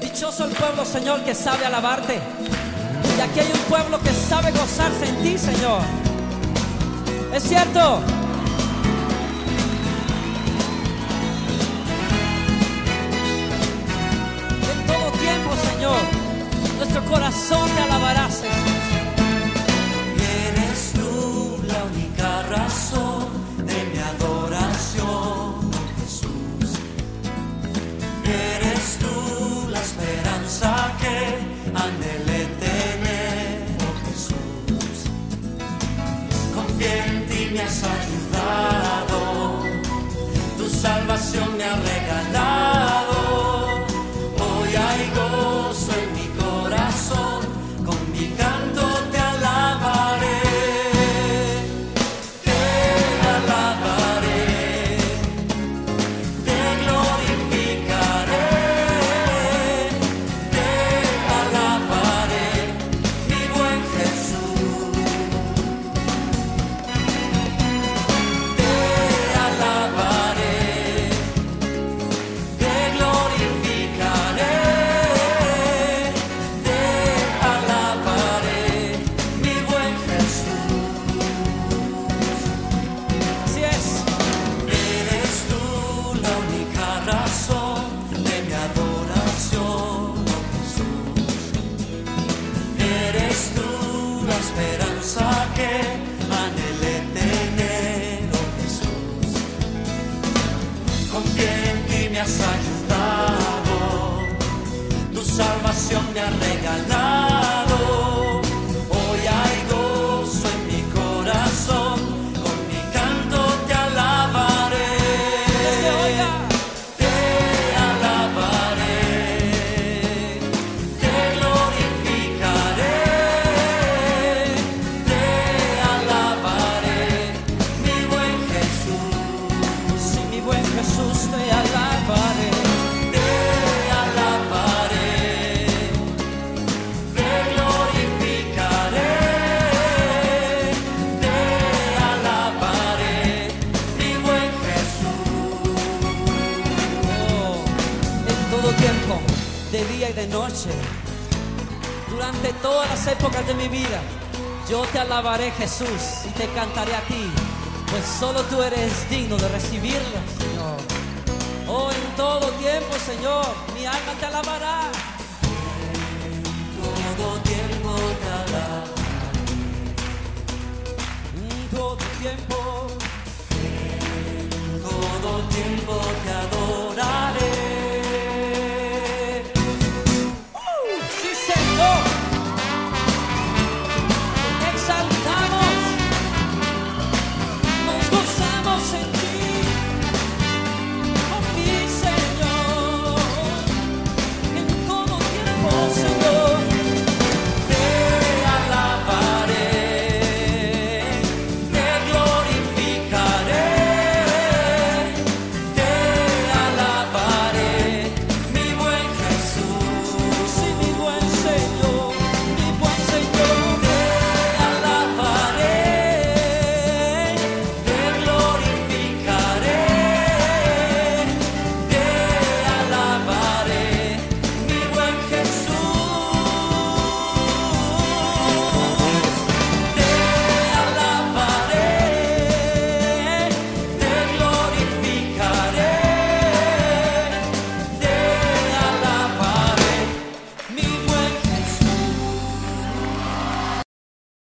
Dichoso el pueblo, Señor, que sabe alabarte. Y aquí hay un pueblo que sabe gozarse en ti, Señor. Es cierto. Corazón te alabará, Jesús. Eres tú la única razón de mi adoración, Jesús. Eres tú la esperanza que anhelé tener, oh Jesús. Confié en ti, me has ayudado, que anhelé tener, oh Jesús. Confié en ti, me has ayudado, tu salvación me ha regalado. De día y de noche, durante todas las épocas de mi vida, yo te alabaré Jesús y te cantaré a ti, pues solo tú eres digno de recibirla, Señor. Oh, en todo tiempo, Señor, mi alma te alabará.